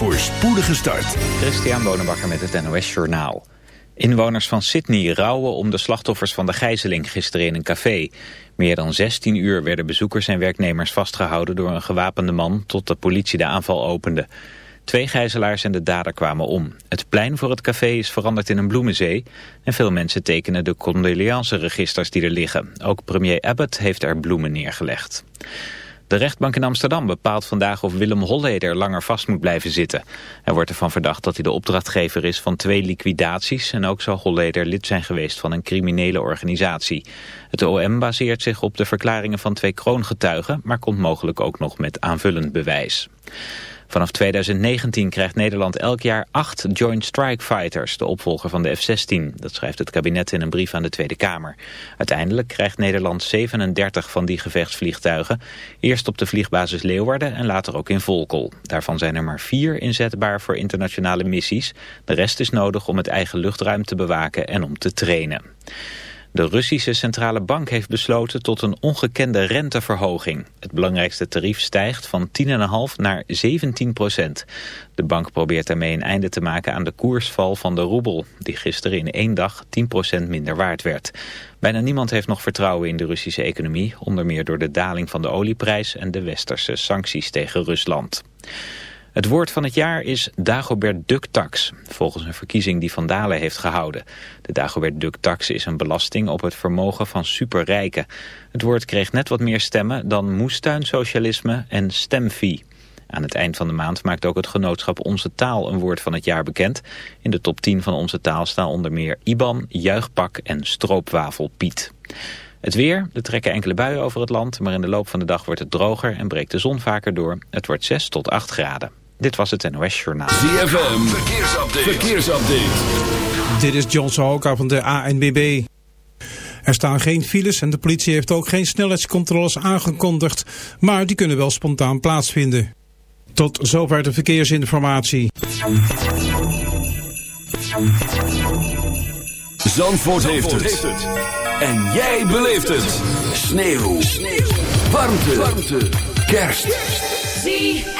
voor spoedige start. Christian Bonenbakker met het NOS Journaal. Inwoners van Sydney rouwen om de slachtoffers van de gijzeling gisteren in een café. Meer dan 16 uur werden bezoekers en werknemers vastgehouden door een gewapende man tot de politie de aanval opende. Twee gijzelaars en de dader kwamen om. Het plein voor het café is veranderd in een bloemenzee en veel mensen tekenen de condoleanceregisters die er liggen. Ook premier Abbott heeft er bloemen neergelegd. De rechtbank in Amsterdam bepaalt vandaag of Willem Holleder langer vast moet blijven zitten. Hij wordt ervan verdacht dat hij de opdrachtgever is van twee liquidaties... en ook zal Holleder lid zijn geweest van een criminele organisatie. Het OM baseert zich op de verklaringen van twee kroongetuigen... maar komt mogelijk ook nog met aanvullend bewijs. Vanaf 2019 krijgt Nederland elk jaar acht Joint Strike Fighters, de opvolger van de F-16. Dat schrijft het kabinet in een brief aan de Tweede Kamer. Uiteindelijk krijgt Nederland 37 van die gevechtsvliegtuigen. Eerst op de vliegbasis Leeuwarden en later ook in Volkel. Daarvan zijn er maar vier inzetbaar voor internationale missies. De rest is nodig om het eigen luchtruim te bewaken en om te trainen. De Russische Centrale Bank heeft besloten tot een ongekende renteverhoging. Het belangrijkste tarief stijgt van 10,5 naar 17 procent. De bank probeert daarmee een einde te maken aan de koersval van de roebel... die gisteren in één dag 10 procent minder waard werd. Bijna niemand heeft nog vertrouwen in de Russische economie... onder meer door de daling van de olieprijs en de westerse sancties tegen Rusland. Het woord van het jaar is Dagobert Duck-tax, volgens een verkiezing die Van Dalen heeft gehouden. De Dagobert Duck-tax is een belasting op het vermogen van superrijken. Het woord kreeg net wat meer stemmen dan moestuinsocialisme en stemfee. Aan het eind van de maand maakt ook het genootschap Onze Taal een woord van het jaar bekend. In de top 10 van Onze Taal staan onder meer IBAN, Juichpak en Stroopwafel Piet. Het weer, er trekken enkele buien over het land, maar in de loop van de dag wordt het droger en breekt de zon vaker door. Het wordt 6 tot 8 graden. Dit was het NOS Journaal. ZFM, verkeersupdate. verkeersupdate. Dit is John Sahoka van de ANBB. Er staan geen files en de politie heeft ook geen snelheidscontroles aangekondigd, maar die kunnen wel spontaan plaatsvinden. Tot zover de verkeersinformatie. Zandvoort, heeft, het. En jij beleeft het. Sneeuw. Sneeuw. Warmte. Warmte. Kerst. ZFM.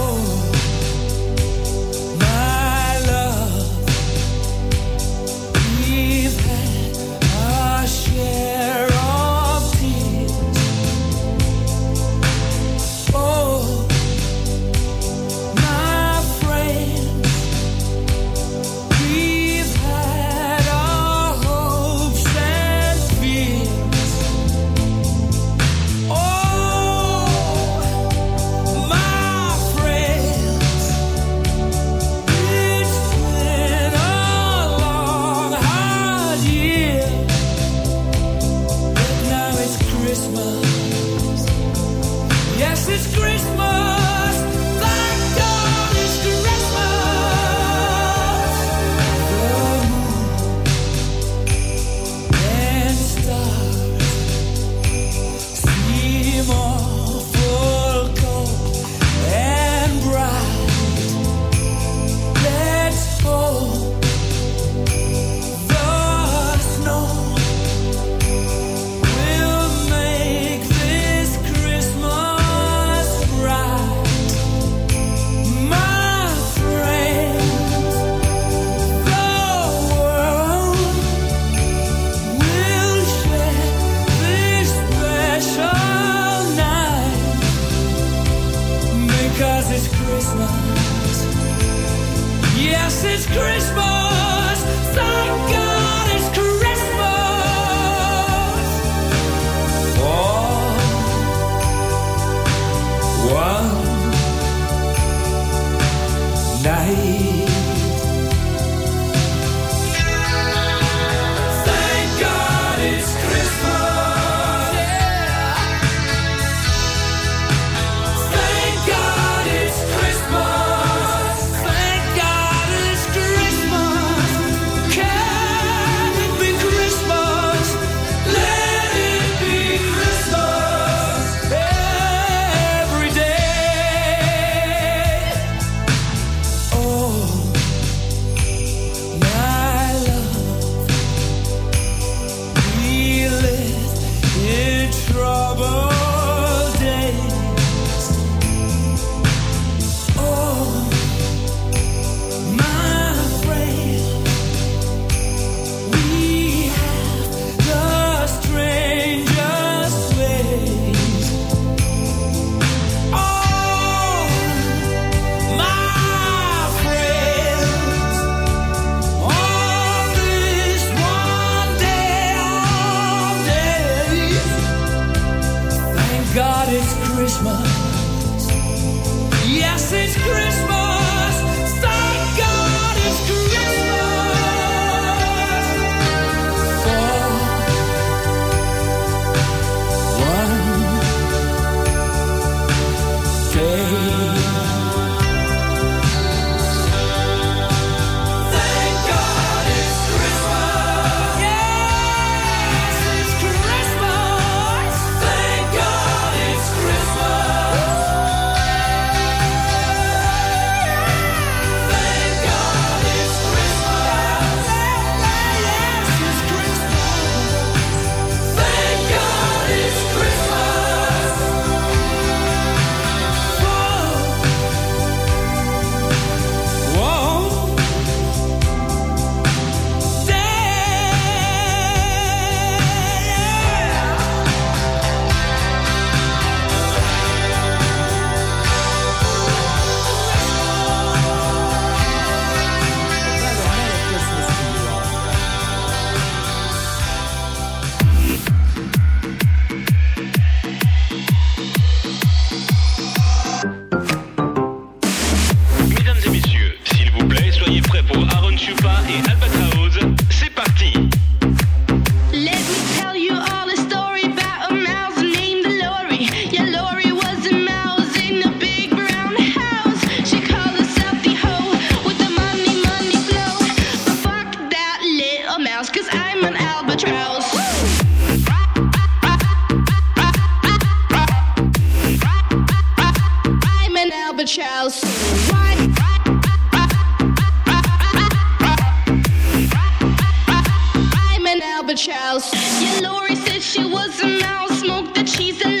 she's the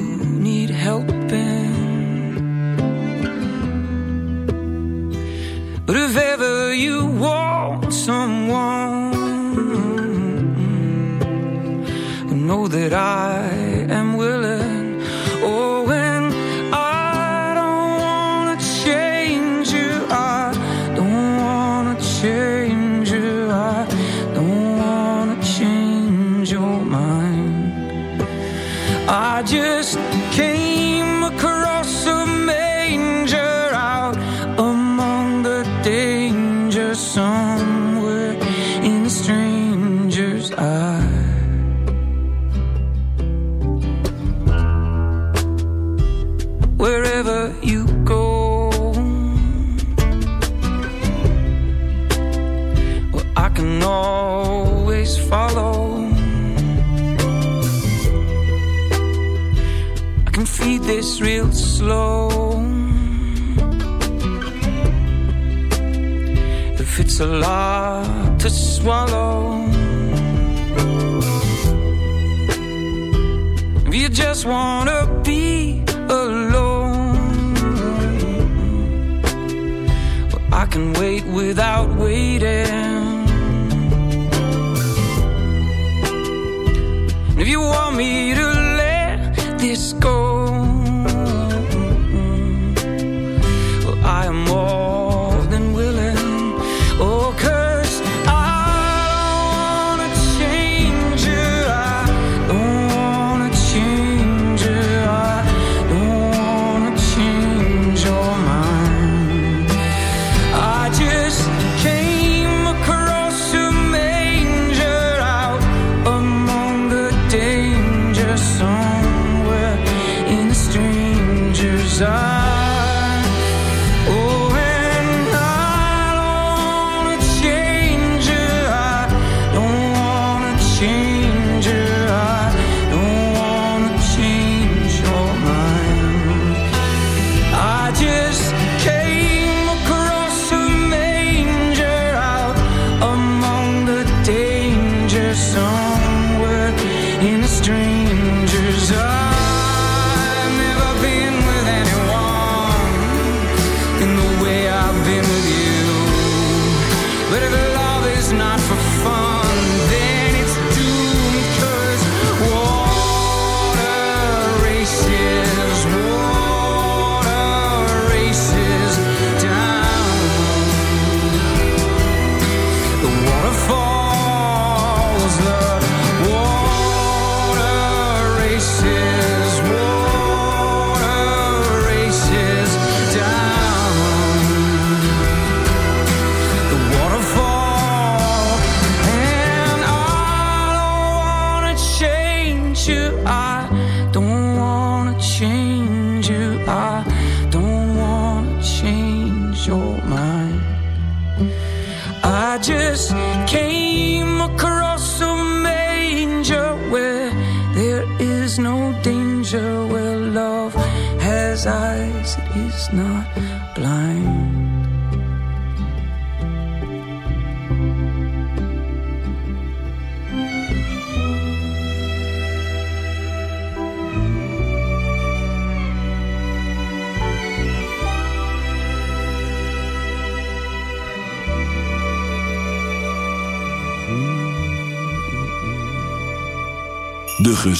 I can always follow. I can feed this real slow. If it's a lot to swallow, if you just wanna be alone, well, I can wait without waiting. if you want me to let this go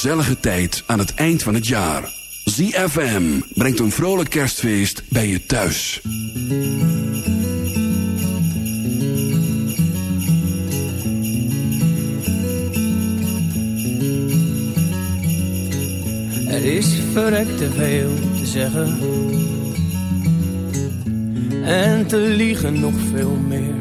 gezellige tijd aan het eind van het jaar. ZFM brengt een vrolijk kerstfeest bij je thuis. Er is verrekte veel te zeggen. En te liegen nog veel meer.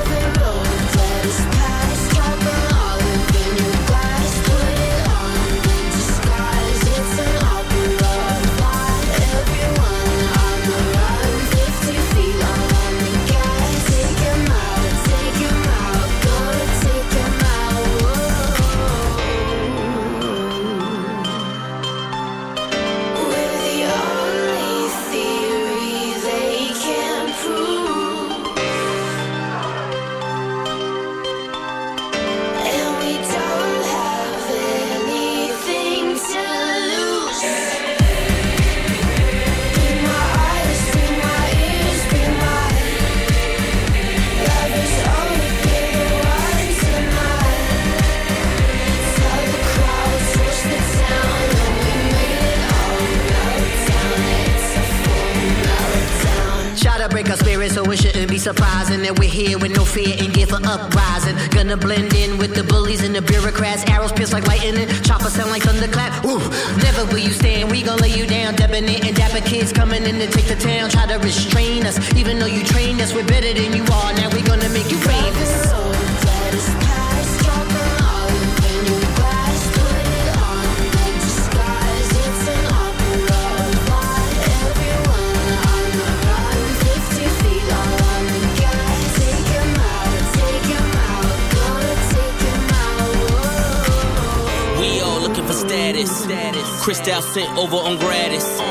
To take the town. Try to restrain us, even though you trained us. We're better than you are, now we're gonna make you famous. We all looking for status. Crystal sent over on gratis.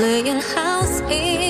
playing house in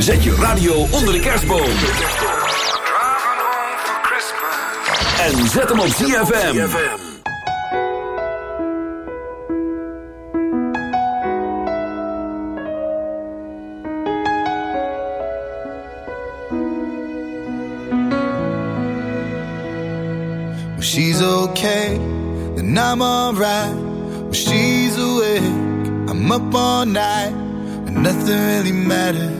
Zet je radio onder de kerstboom. En zet hem op ZFM. She's okay, then I'm alright. When she's awake, I'm up all night. And nothing really matters.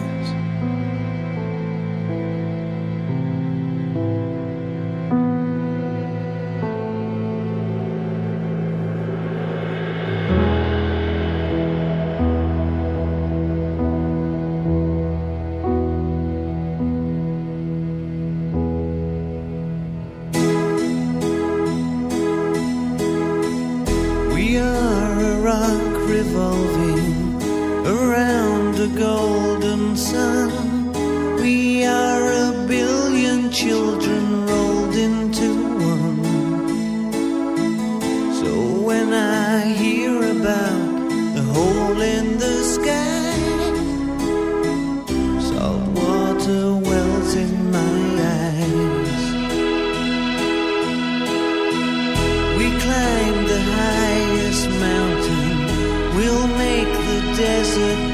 Revolving around a golden sun. Desert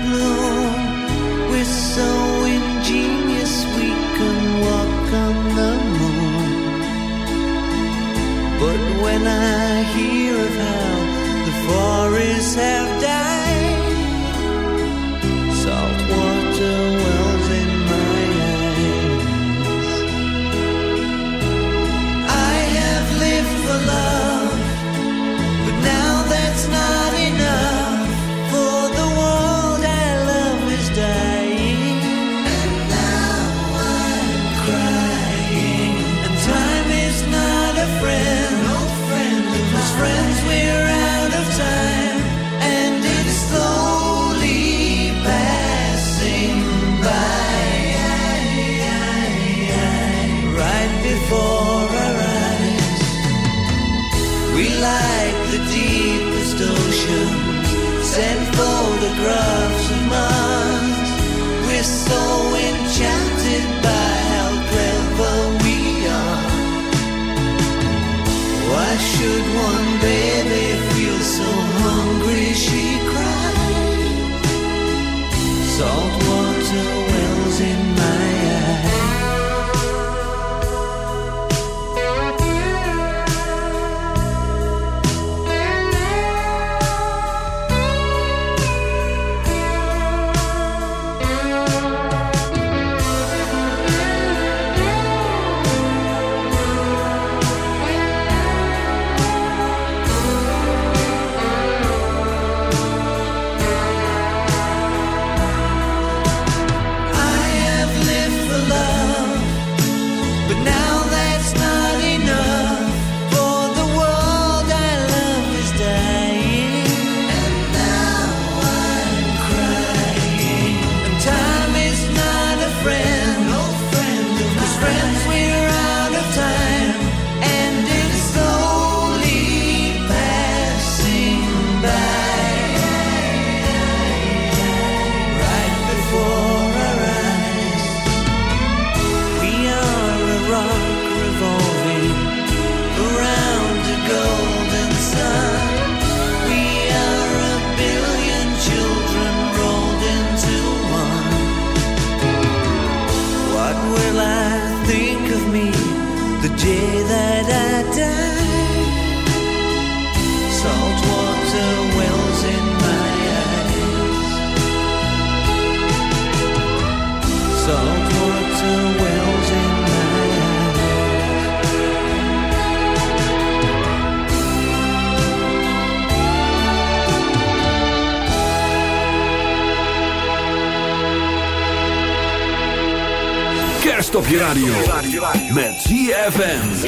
ZFM.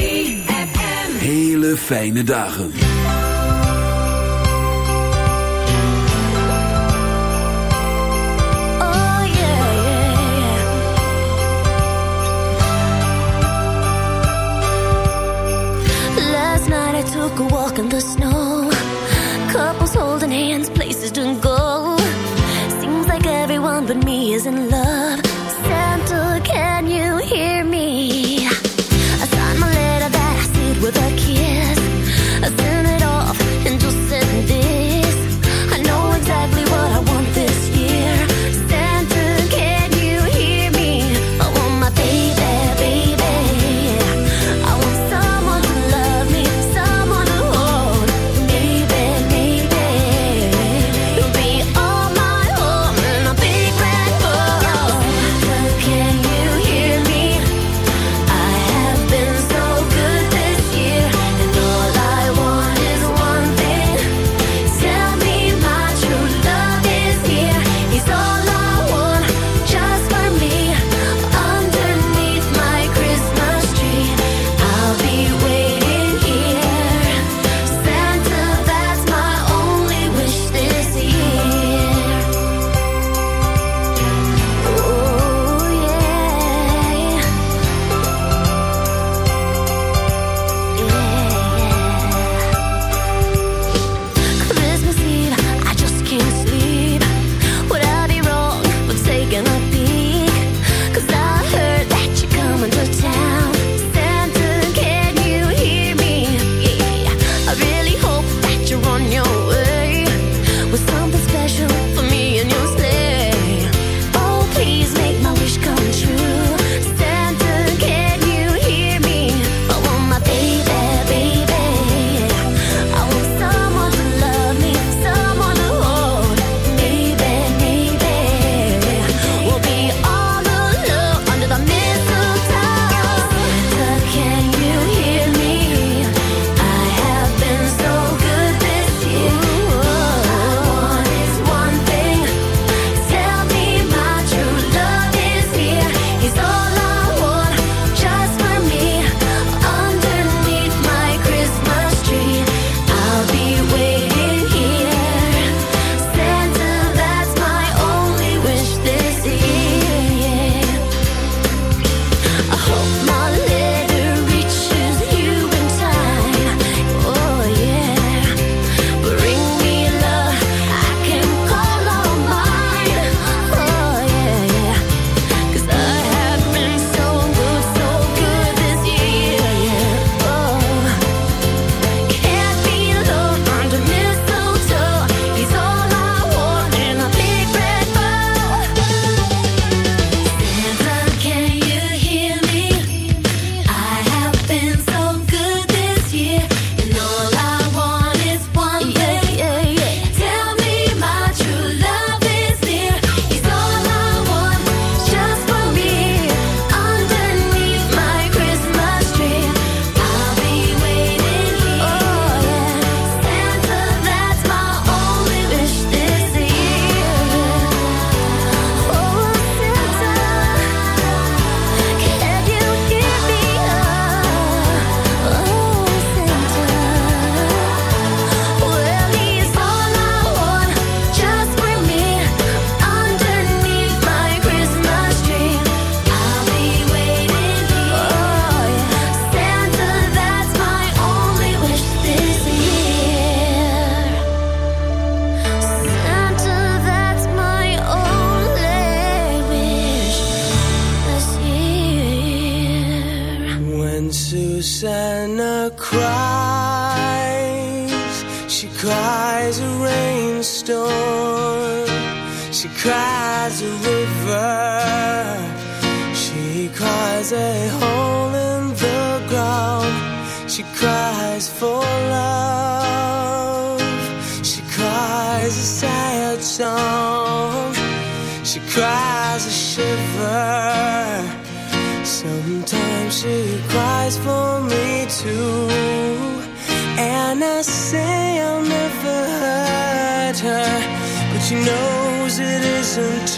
Hele fijne dagen.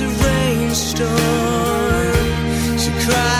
a rainstorm. She cries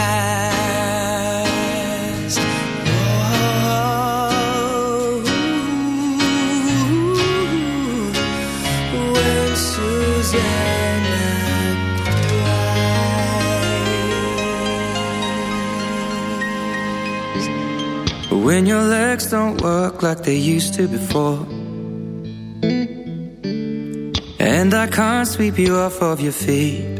Cries. Oh, when your legs don't work like they used to before. And I can't sweep you off of your feet.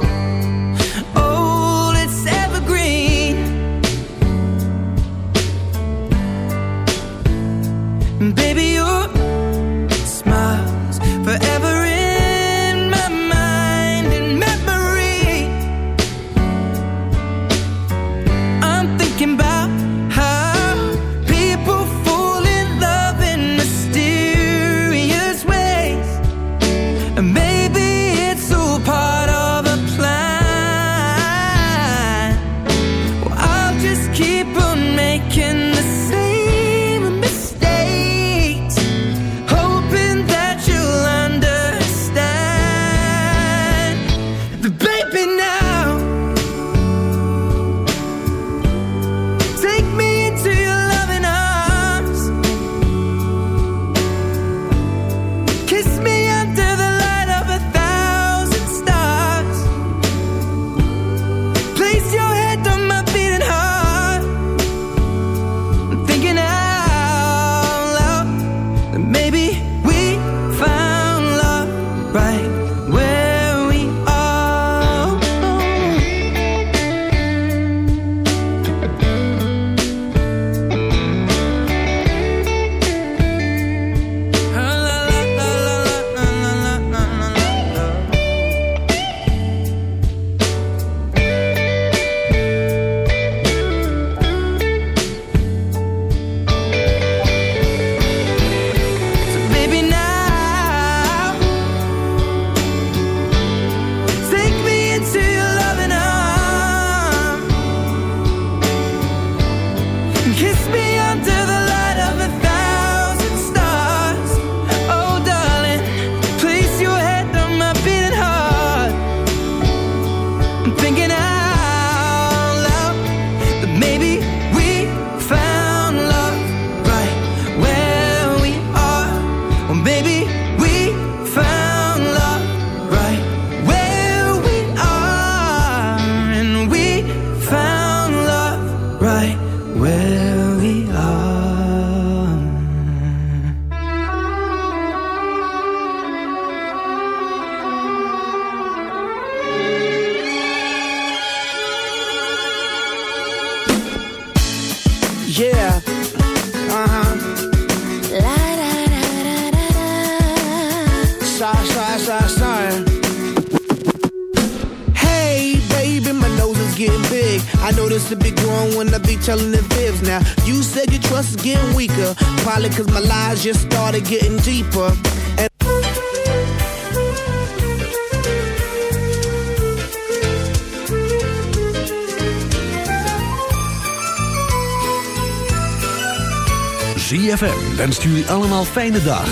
allemaal fijne dagen.